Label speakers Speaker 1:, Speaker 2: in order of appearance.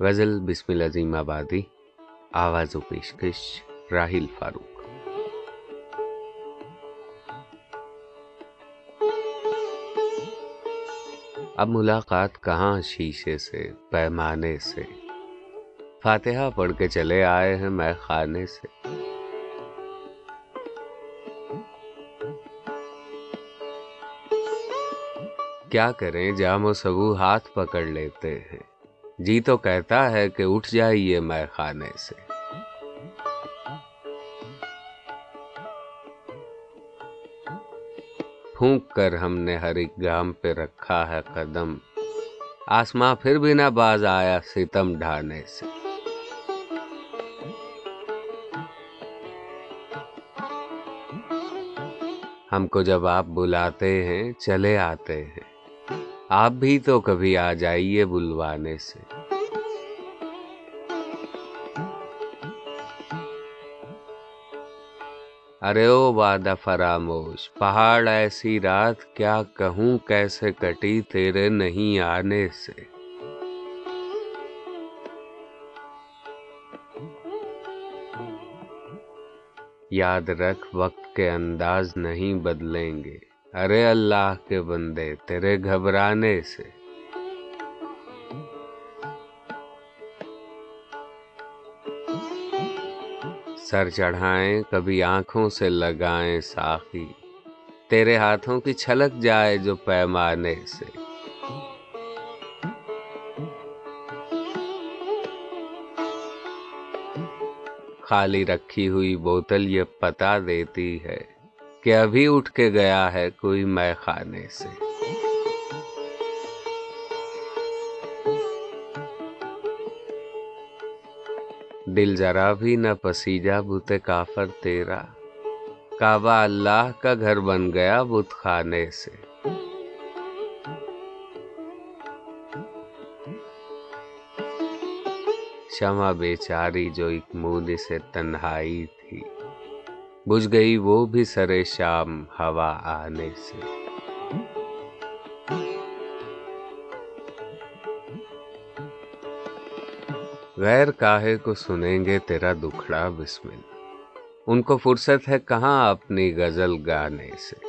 Speaker 1: غزل بسم العظیم آبادی، آواز و پیشکش راہیل فاروق۔ اب ملاقات کہاں شیشے سے، پیمانے سے؟ فاتحہ پڑھ کے چلے آئے ہیں میں خانے سے۔ کیا کریں، جام و سبو ہاتھ پکڑ لیتے ہیں۔ جی تو کہتا ہے کہ اٹھ جائیے میں خانے سے۔ پھونک کر ہم نے ہر ایک گام پہ رکھا ہے قدم۔ آسماں پھر بھی نہ باز آیا ستم ڈھانے سے۔ ہم کو جب آپ بلاتے ہیں، چلے آتے ہیں۔ آپ بھی تو کبھی آ جائیے بلوانے سے۔ ارے او وعدہ فراموش، پہاڑ ایسی رات کیا کہوں کیسے کٹی تیرے نہیں آنے سے۔ یاد رکھ وقت کے انداز نہیں بدلیں گے۔ ارے اللہ کے بندے، تیرے گھبرانے سے۔ سر چڑھائیں، کبھی آنکھوں سے لگائیں ساخی۔ تیرے ہاتھوں کی چھلک جائے جو پیمانے سے۔ خالی رکھی ہوئی بوتل یہ پتا دیتی ہے۔ کہ ابھی اٹھ کے گیا ہے کوئی میں خانے سے۔ دل ذرا بھی نہ پسیجا بت کافر تیرا۔ کعبہ اللہ کا گھر بن گیا بت خانے سے۔ شمع بیچاری جو ایک مود سے تنہائی تھی۔ بجھ گئی وہ بھی سرے شام ہوا آنے سے۔ غیر کاہے کو سنیں گے تیرا دکھڑا بسمل۔ ان کو فرصت ہے کہاں اپنی غزل گانے سے۔